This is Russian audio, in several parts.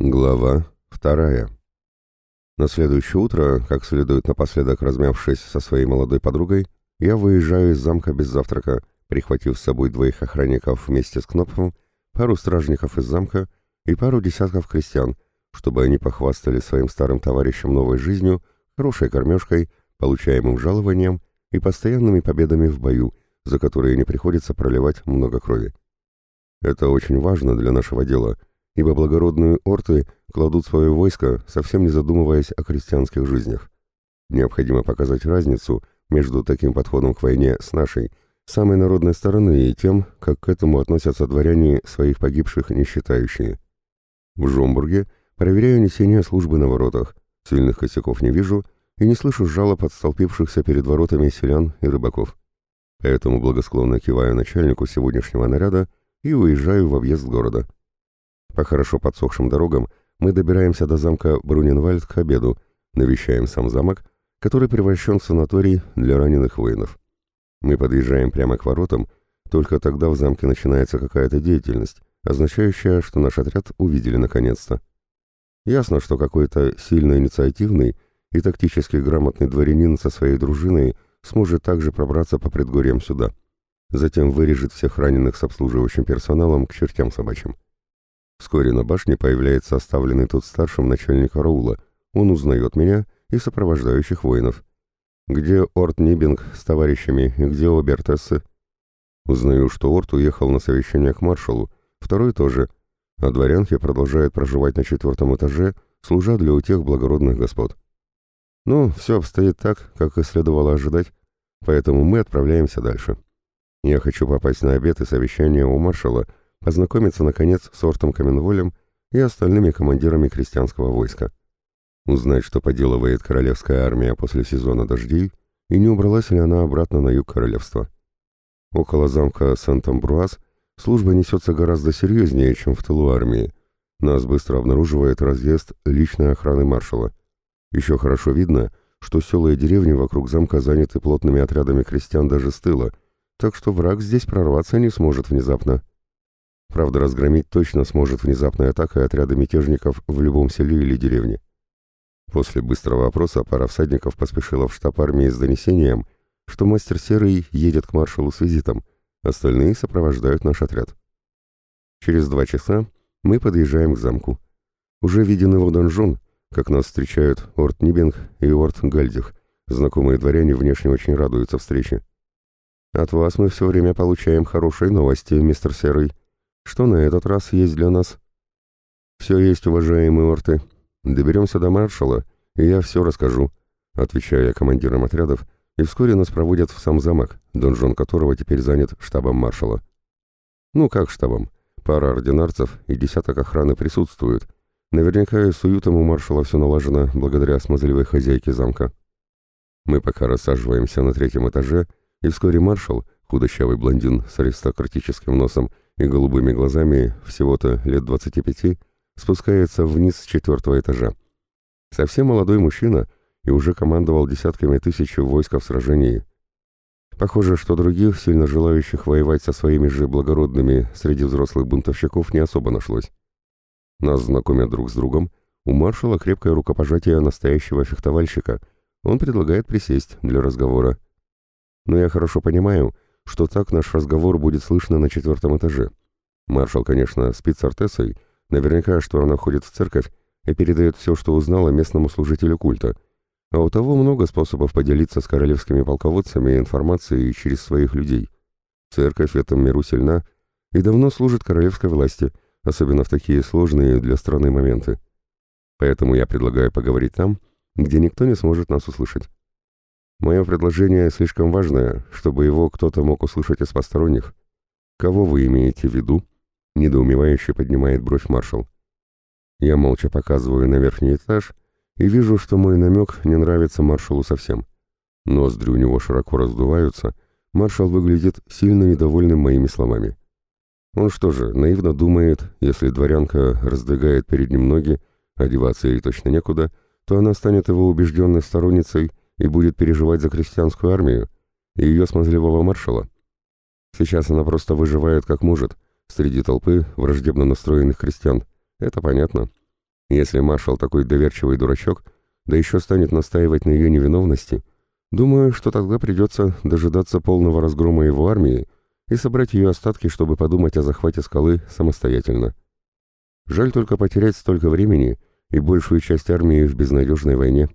Глава вторая. На следующее утро, как следует напоследок размявшись со своей молодой подругой, я выезжаю из замка без завтрака, прихватив с собой двоих охранников вместе с Кнопфом, пару стражников из замка и пару десятков крестьян, чтобы они похвастали своим старым товарищам новой жизнью, хорошей кормежкой, получаемым жалованием и постоянными победами в бою, за которые не приходится проливать много крови. Это очень важно для нашего дела — ибо благородные орты кладут свое войско, совсем не задумываясь о крестьянских жизнях. Необходимо показать разницу между таким подходом к войне с нашей, самой народной стороны, и тем, как к этому относятся дворяне, своих погибших не считающие. В Жомбурге проверяю несение службы на воротах, сильных косяков не вижу и не слышу жалоб от столпившихся перед воротами селян и рыбаков. Поэтому благосклонно киваю начальнику сегодняшнего наряда и уезжаю в объезд города. По хорошо подсохшим дорогам мы добираемся до замка Бруненвальд к обеду, навещаем сам замок, который превращен в санаторий для раненых воинов. Мы подъезжаем прямо к воротам, только тогда в замке начинается какая-то деятельность, означающая, что наш отряд увидели наконец-то. Ясно, что какой-то сильно инициативный и тактически грамотный дворянин со своей дружиной сможет также пробраться по предгорьям сюда. Затем вырежет всех раненых с обслуживающим персоналом к чертям собачьим. Вскоре на башне появляется оставленный тут старшим начальник Раула. Он узнает меня и сопровождающих воинов. Где Орт Нибинг с товарищами и где Обертессы? Узнаю, что Орт уехал на совещание к маршалу, второй тоже, а дворянки продолжают проживать на четвертом этаже, служа для утех благородных господ. Ну, все обстоит так, как и следовало ожидать, поэтому мы отправляемся дальше. Я хочу попасть на обед и совещание у маршала, познакомиться, наконец, с Ортом Каменволем и остальными командирами крестьянского войска. Узнать, что поделывает королевская армия после сезона дождей, и не убралась ли она обратно на юг королевства. Около замка Сент-Амбруаз служба несется гораздо серьезнее, чем в тылу армии. Нас быстро обнаруживает разъезд личной охраны маршала. Еще хорошо видно, что села и деревни вокруг замка заняты плотными отрядами крестьян даже с тыла, так что враг здесь прорваться не сможет внезапно. Правда, разгромить точно сможет внезапная атака отряда мятежников в любом селе или деревне. После быстрого опроса пара всадников поспешила в штаб армии с донесением, что мастер Серый едет к маршалу с визитом, остальные сопровождают наш отряд. Через два часа мы подъезжаем к замку. Уже виден его донжон, как нас встречают Орт Нибинг и Орт Гальдих. Знакомые дворяне внешне очень радуются встрече. «От вас мы все время получаем хорошие новости, мистер Серый», что на этот раз есть для нас? Все есть, уважаемые орты. Доберемся до маршала, и я все расскажу, отвечаю командирам отрядов, и вскоре нас проводят в сам замок, донжон которого теперь занят штабом маршала. Ну как штабом? Пара ординарцев и десяток охраны присутствуют. Наверняка и с уютом у маршала все налажено благодаря смазливой хозяйке замка. Мы пока рассаживаемся на третьем этаже, и вскоре маршал, худощавый блондин с аристократическим носом и голубыми глазами, всего-то лет 25, спускается вниз с четвертого этажа. Совсем молодой мужчина и уже командовал десятками тысяч войск в сражении. Похоже, что других, сильно желающих воевать со своими же благородными среди взрослых бунтовщиков не особо нашлось. Нас знакомят друг с другом, у маршала крепкое рукопожатие настоящего фехтовальщика. Он предлагает присесть для разговора. Но я хорошо понимаю, что так наш разговор будет слышно на четвертом этаже. Маршал, конечно, спит с Артесой, наверняка, что она ходит в церковь и передает все, что узнала местному служителю культа. А у того много способов поделиться с королевскими полководцами информацией через своих людей. Церковь в этом миру сильна и давно служит королевской власти, особенно в такие сложные для страны моменты. Поэтому я предлагаю поговорить там, где никто не сможет нас услышать. Мое предложение слишком важное, чтобы его кто-то мог услышать из посторонних. Кого вы имеете в виду? Недоумевающе поднимает бровь маршал. Я молча показываю на верхний этаж и вижу, что мой намек не нравится маршалу совсем. Ноздри у него широко раздуваются, маршал выглядит сильно недовольным моими словами. Он что же, наивно думает, если дворянка раздвигает перед ним ноги, одеваться ей точно некуда, то она станет его убежденной сторонницей и будет переживать за крестьянскую армию и ее смазливого маршала. Сейчас она просто выживает как может среди толпы враждебно настроенных крестьян. Это понятно. Если маршал такой доверчивый дурачок, да еще станет настаивать на ее невиновности, думаю, что тогда придется дожидаться полного разгрома его армии и собрать ее остатки, чтобы подумать о захвате скалы самостоятельно. Жаль только потерять столько времени и большую часть армии в безнадежной войне.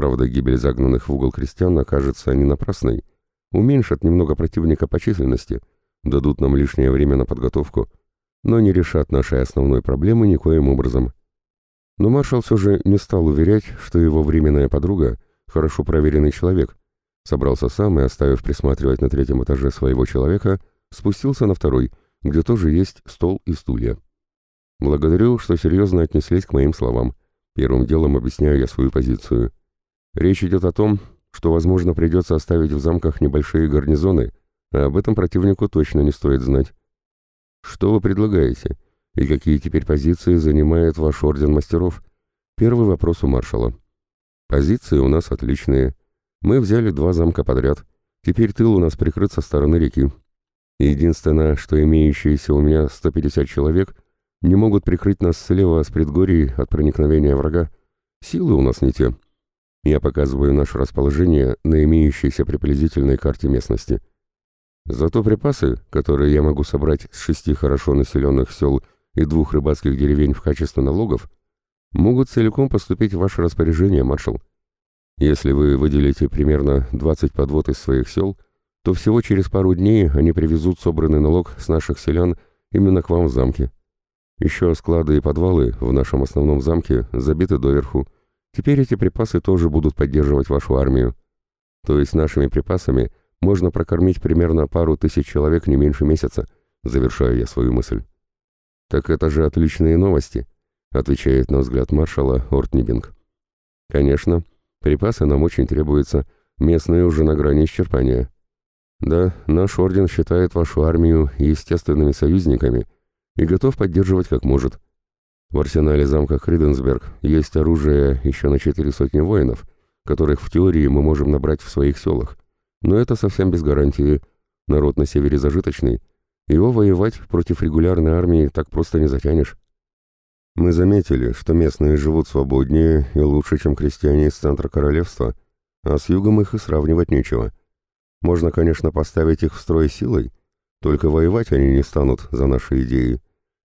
Правда, гибель загнанных в угол крестьян окажется не напрасной, уменьшат немного противника по численности, дадут нам лишнее время на подготовку, но не решат нашей основной проблемы никоим образом. Но маршал все же не стал уверять, что его временная подруга – хорошо проверенный человек. Собрался сам и, оставив присматривать на третьем этаже своего человека, спустился на второй, где тоже есть стол и стулья. Благодарю, что серьезно отнеслись к моим словам. Первым делом объясняю я свою позицию. Речь идет о том, что, возможно, придется оставить в замках небольшие гарнизоны, а об этом противнику точно не стоит знать. Что вы предлагаете? И какие теперь позиции занимает ваш орден мастеров? Первый вопрос у маршала. Позиции у нас отличные. Мы взяли два замка подряд. Теперь тыл у нас прикрыт со стороны реки. Единственное, что имеющиеся у меня 150 человек не могут прикрыть нас слева с предгорий от проникновения врага. Силы у нас не те. Я показываю наше расположение на имеющейся приблизительной карте местности. Зато припасы, которые я могу собрать с шести хорошо населенных сел и двух рыбацких деревень в качестве налогов, могут целиком поступить в ваше распоряжение, маршал. Если вы выделите примерно 20 подвод из своих сел, то всего через пару дней они привезут собранный налог с наших селян именно к вам в замке. Еще склады и подвалы в нашем основном замке забиты доверху, Теперь эти припасы тоже будут поддерживать вашу армию. То есть нашими припасами можно прокормить примерно пару тысяч человек не меньше месяца, завершаю я свою мысль. Так это же отличные новости, отвечает на взгляд маршала Ортнибинг. Конечно, припасы нам очень требуются, местные уже на грани исчерпания. Да, наш орден считает вашу армию естественными союзниками и готов поддерживать как может. В арсенале замка Хриденсберг есть оружие еще на четыре сотни воинов, которых в теории мы можем набрать в своих селах. Но это совсем без гарантии. Народ на севере зажиточный. Его воевать против регулярной армии так просто не затянешь. Мы заметили, что местные живут свободнее и лучше, чем крестьяне из центра королевства, а с югом их и сравнивать нечего. Можно, конечно, поставить их в строй силой, только воевать они не станут за наши идеи.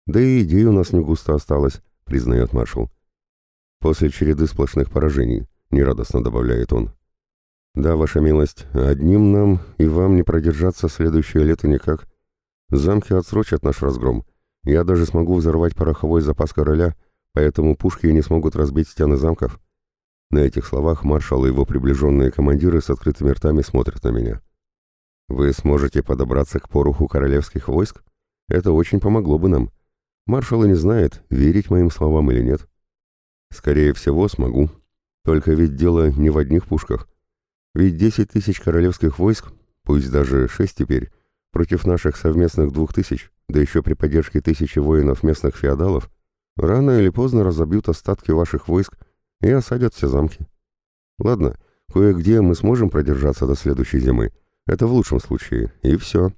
Да и идей у нас не густо осталось, признает маршал. После череды сплошных поражений, нерадостно добавляет он. Да, ваша милость, одним нам и вам не продержаться следующее лето никак. Замки отсрочат наш разгром. Я даже смогу взорвать пороховой запас короля, поэтому пушки не смогут разбить стены замков. На этих словах маршал и его приближенные командиры с открытыми ртами смотрят на меня. Вы сможете подобраться к пороху королевских войск? Это очень помогло бы нам. Маршал и не знает, верить моим словам или нет. Скорее всего, смогу. Только ведь дело не в одних пушках. Ведь десять тысяч королевских войск, пусть даже шесть теперь, против наших совместных двух тысяч, да еще при поддержке тысячи воинов местных феодалов, рано или поздно разобьют остатки ваших войск и осадят все замки. Ладно, кое-где мы сможем продержаться до следующей зимы. Это в лучшем случае. И все.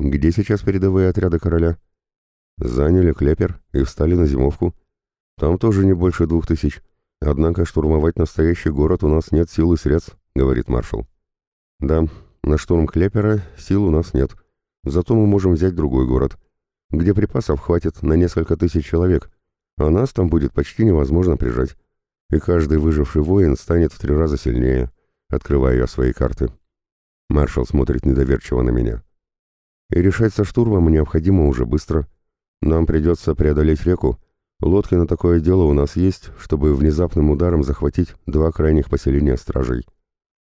Где сейчас передовые отряды короля? Заняли Клепер и встали на зимовку. Там тоже не больше двух тысяч. Однако штурмовать настоящий город у нас нет сил и средств, говорит маршал. Да, на штурм Клепера сил у нас нет. Зато мы можем взять другой город, где припасов хватит на несколько тысяч человек, а нас там будет почти невозможно прижать. И каждый выживший воин станет в три раза сильнее, открывая я свои карты. Маршал смотрит недоверчиво на меня. И решать со штурмом необходимо уже быстро — нам придется преодолеть реку. Лодки на такое дело у нас есть, чтобы внезапным ударом захватить два крайних поселения стражей.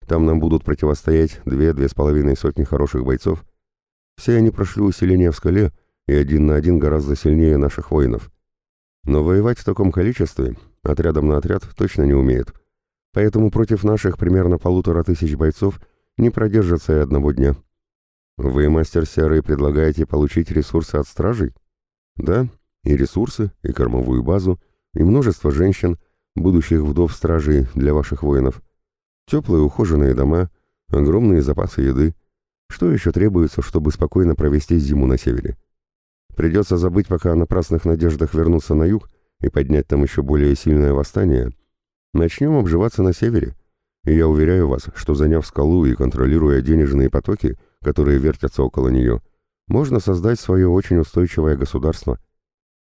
Там нам будут противостоять две-две с половиной сотни хороших бойцов. Все они прошли усиление в скале, и один на один гораздо сильнее наших воинов. Но воевать в таком количестве, отрядом на отряд, точно не умеют. Поэтому против наших примерно полутора тысяч бойцов не продержатся и одного дня. Вы, мастер Серый, предлагаете получить ресурсы от стражей? Да, и ресурсы, и кормовую базу, и множество женщин, будущих вдов стражей для ваших воинов. Теплые ухоженные дома, огромные запасы еды. Что еще требуется, чтобы спокойно провести зиму на севере? Придется забыть пока о напрасных надеждах вернуться на юг и поднять там еще более сильное восстание, начнем обживаться на севере. И я уверяю вас, что заняв скалу и контролируя денежные потоки, которые вертятся около нее, можно создать свое очень устойчивое государство.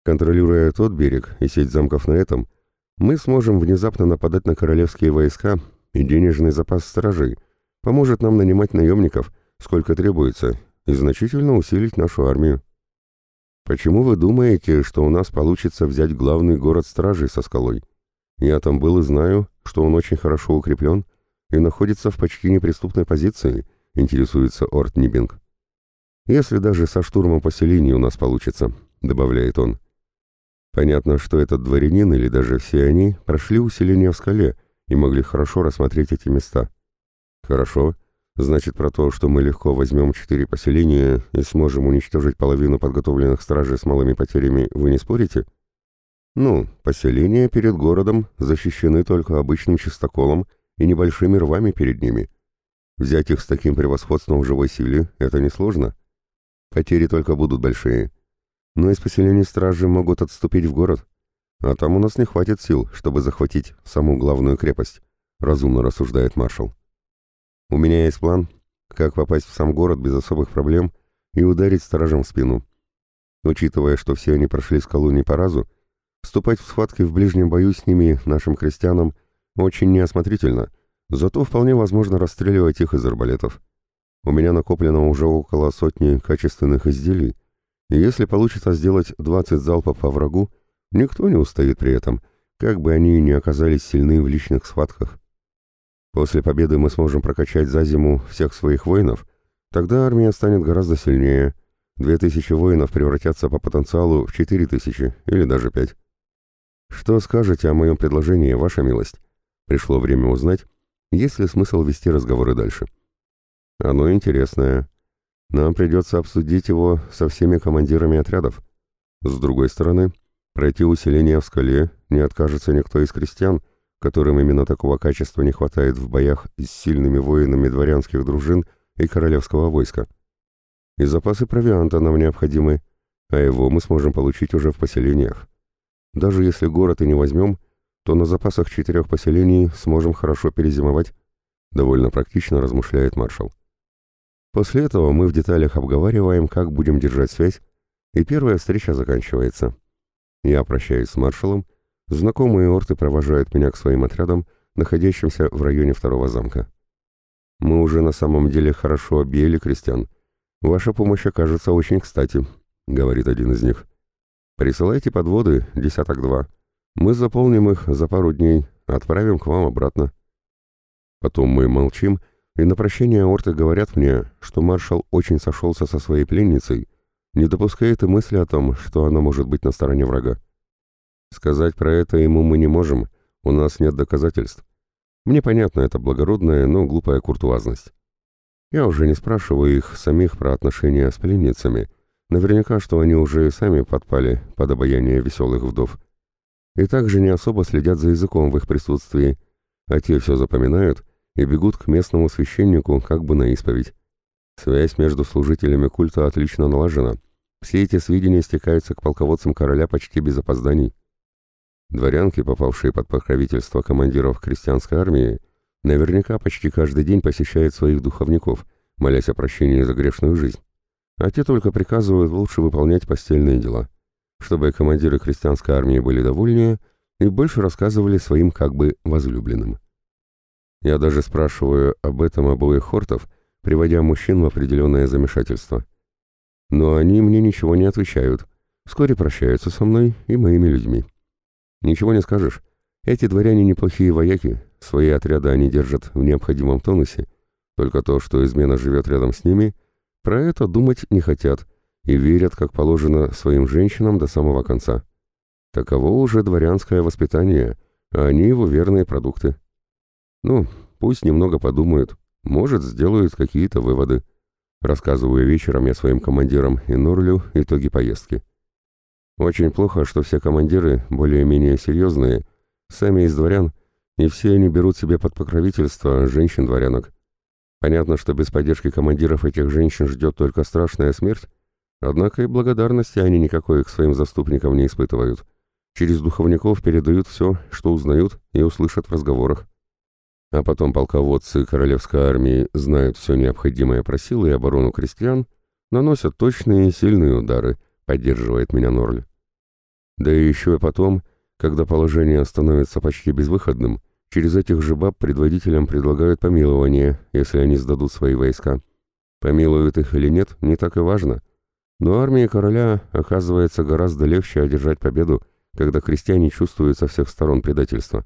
Контролируя тот берег и сеть замков на этом, мы сможем внезапно нападать на королевские войска, и денежный запас стражей поможет нам нанимать наемников, сколько требуется, и значительно усилить нашу армию. Почему вы думаете, что у нас получится взять главный город стражей со скалой? Я там был и знаю, что он очень хорошо укреплен и находится в почти неприступной позиции, интересуется Орт Нибинг. Если даже со штурмом поселений у нас получится, добавляет он. Понятно, что этот дворянин или даже все они прошли усиление в скале и могли хорошо рассмотреть эти места. Хорошо. Значит, про то, что мы легко возьмем четыре поселения и сможем уничтожить половину подготовленных стражей с малыми потерями, вы не спорите? Ну, поселения перед городом защищены только обычным чистоколом и небольшими рвами перед ними. Взять их с таким превосходством в живой силе — это несложно. Потери только будут большие. Но из поселений стражи могут отступить в город. А там у нас не хватит сил, чтобы захватить саму главную крепость, разумно рассуждает маршал. У меня есть план, как попасть в сам город без особых проблем и ударить стражам в спину. Учитывая, что все они прошли скалу не по разу, вступать в схватки в ближнем бою с ними, нашим крестьянам, очень неосмотрительно, зато вполне возможно расстреливать их из арбалетов. У меня накоплено уже около сотни качественных изделий, и если получится сделать 20 залпов по врагу, никто не устоит при этом, как бы они ни оказались сильны в личных схватках. После победы мы сможем прокачать за зиму всех своих воинов, тогда армия станет гораздо сильнее. Две тысячи воинов превратятся по потенциалу в четыре тысячи или даже пять. Что скажете о моем предложении, ваша милость? Пришло время узнать, есть ли смысл вести разговоры дальше. Оно интересное. Нам придется обсудить его со всеми командирами отрядов. С другой стороны, пройти усиление в скале не откажется никто из крестьян, которым именно такого качества не хватает в боях с сильными воинами дворянских дружин и королевского войска. И запасы провианта нам необходимы, а его мы сможем получить уже в поселениях. Даже если город и не возьмем, то на запасах четырех поселений сможем хорошо перезимовать, довольно практично размышляет маршал. После этого мы в деталях обговариваем, как будем держать связь, и первая встреча заканчивается. Я прощаюсь с маршалом, знакомые орты провожают меня к своим отрядам, находящимся в районе второго замка. Мы уже на самом деле хорошо объели крестьян. Ваша помощь окажется очень кстати, говорит один из них. Присылайте подводы, десяток два. Мы заполним их за пару дней, отправим к вам обратно. Потом мы молчим и на прощение орты говорят мне, что маршал очень сошелся со своей пленницей, не допускает и мысли о том, что она может быть на стороне врага. Сказать про это ему мы не можем, у нас нет доказательств. Мне понятно, это благородная, но глупая куртуазность. Я уже не спрашиваю их самих про отношения с пленницами, наверняка, что они уже и сами подпали под обаяние веселых вдов. И также не особо следят за языком в их присутствии, а те все запоминают и бегут к местному священнику как бы на исповедь. Связь между служителями культа отлично налажена. Все эти сведения стекаются к полководцам короля почти без опозданий. Дворянки, попавшие под покровительство командиров крестьянской армии, наверняка почти каждый день посещают своих духовников, молясь о прощении за грешную жизнь. А те только приказывают лучше выполнять постельные дела, чтобы командиры крестьянской армии были довольнее и больше рассказывали своим как бы возлюбленным. Я даже спрашиваю об этом обоих хортов, приводя мужчин в определенное замешательство. Но они мне ничего не отвечают, вскоре прощаются со мной и моими людьми. Ничего не скажешь. Эти дворяне неплохие вояки, свои отряды они держат в необходимом тонусе, только то, что измена живет рядом с ними, про это думать не хотят и верят, как положено, своим женщинам до самого конца. Таково уже дворянское воспитание, а они его верные продукты. Ну, пусть немного подумают, может, сделают какие-то выводы. Рассказываю вечером я своим командирам и Норлю итоги поездки. Очень плохо, что все командиры, более-менее серьезные, сами из дворян, и все они берут себе под покровительство женщин-дворянок. Понятно, что без поддержки командиров этих женщин ждет только страшная смерть, однако и благодарности они никакой к своим заступникам не испытывают. Через духовников передают все, что узнают и услышат в разговорах. А потом полководцы королевской армии знают все необходимое про силы и оборону крестьян, наносят точные и сильные удары, поддерживает меня Норль. Да и еще и потом, когда положение становится почти безвыходным, через этих же баб предводителям предлагают помилование, если они сдадут свои войска. Помилуют их или нет, не так и важно. Но армии короля оказывается гораздо легче одержать победу, когда крестьяне чувствуют со всех сторон предательство.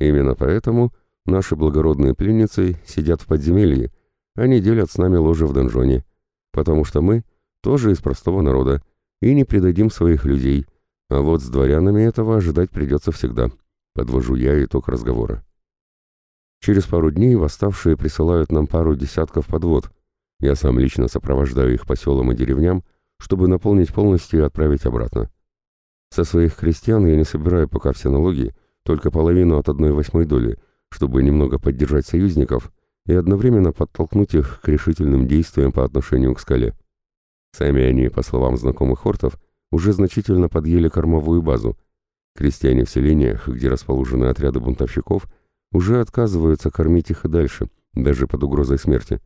Именно поэтому наши благородные пленницы сидят в подземелье, они делят с нами ложе в донжоне, потому что мы тоже из простого народа и не предадим своих людей, а вот с дворянами этого ожидать придется всегда. Подвожу я итог разговора. Через пару дней восставшие присылают нам пару десятков подвод. Я сам лично сопровождаю их по селам и деревням, чтобы наполнить полностью и отправить обратно. Со своих крестьян я не собираю пока все налоги, только половину от одной восьмой доли, чтобы немного поддержать союзников и одновременно подтолкнуть их к решительным действиям по отношению к скале. Сами они, по словам знакомых хортов, уже значительно подъели кормовую базу. Крестьяне в селениях, где расположены отряды бунтовщиков, уже отказываются кормить их и дальше, даже под угрозой смерти.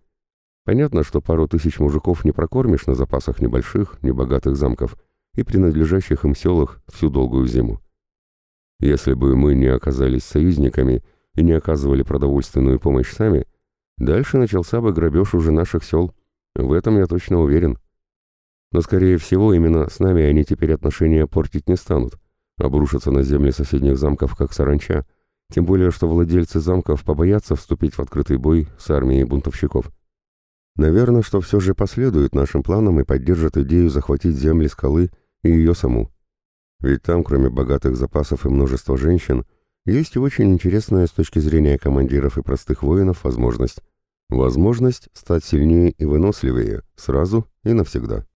Понятно, что пару тысяч мужиков не прокормишь на запасах небольших, небогатых замков и принадлежащих им селах всю долгую зиму. Если бы мы не оказались союзниками и не оказывали продовольственную помощь сами, дальше начался бы грабеж уже наших сел. В этом я точно уверен. Но, скорее всего, именно с нами они теперь отношения портить не станут, обрушатся на земли соседних замков, как саранча, тем более, что владельцы замков побоятся вступить в открытый бой с армией бунтовщиков. Наверное, что все же последует нашим планам и поддержат идею захватить земли скалы и ее саму. Ведь там, кроме богатых запасов и множества женщин, есть очень интересная с точки зрения командиров и простых воинов возможность. Возможность стать сильнее и выносливее, сразу и навсегда.